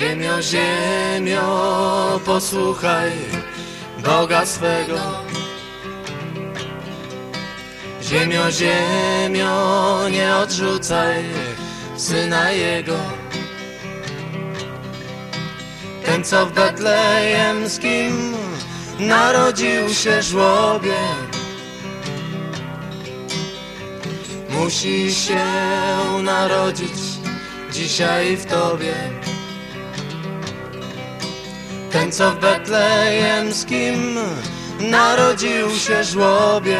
Ziemio, ziemio, posłuchaj Boga swego. Ziemio, ziemio, nie odrzucaj Syna Jego. Ten, co w betlejemskim narodził się żłobie, musi się narodzić dzisiaj w Tobie. Co w betlejemskim narodził się żłobie,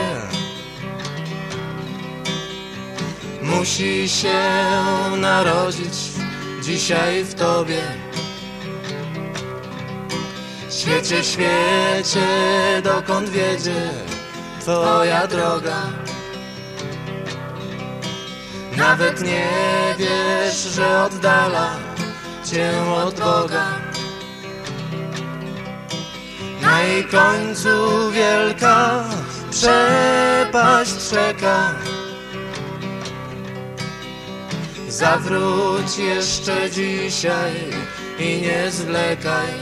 musi się narodzić dzisiaj w Tobie. Świecie, świecie, dokąd wiedzie Twoja droga? Nawet nie wiesz, że oddala Cię od Boga. Jej końcu wielka przepaść czeka. Zawróć jeszcze dzisiaj i nie zwlekaj.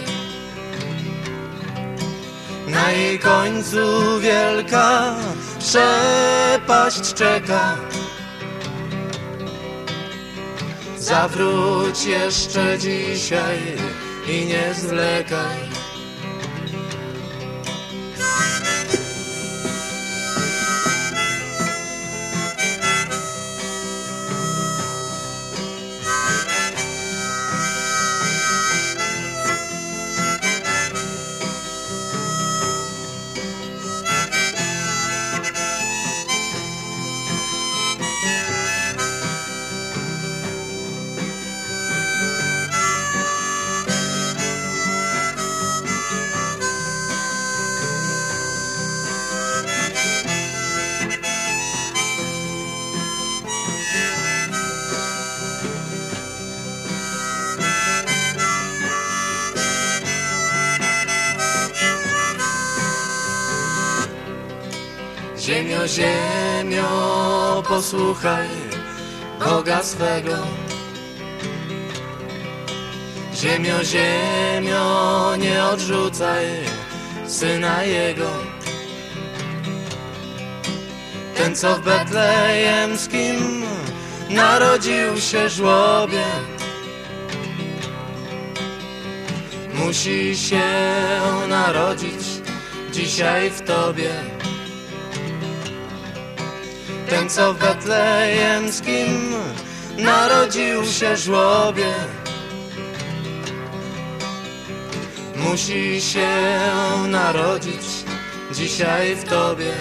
Na końcu wielka przepaść czeka. Zawróć jeszcze dzisiaj i nie zwlekaj. Ziemio, ziemio, posłuchaj Boga swego. Ziemio, ziemio, nie odrzucaj Syna Jego. Ten, co w betlejemskim narodził się żłobie, musi się narodzić dzisiaj w Tobie. Ten, co w betlejemskim narodził się żłobie, musi się narodzić dzisiaj w Tobie.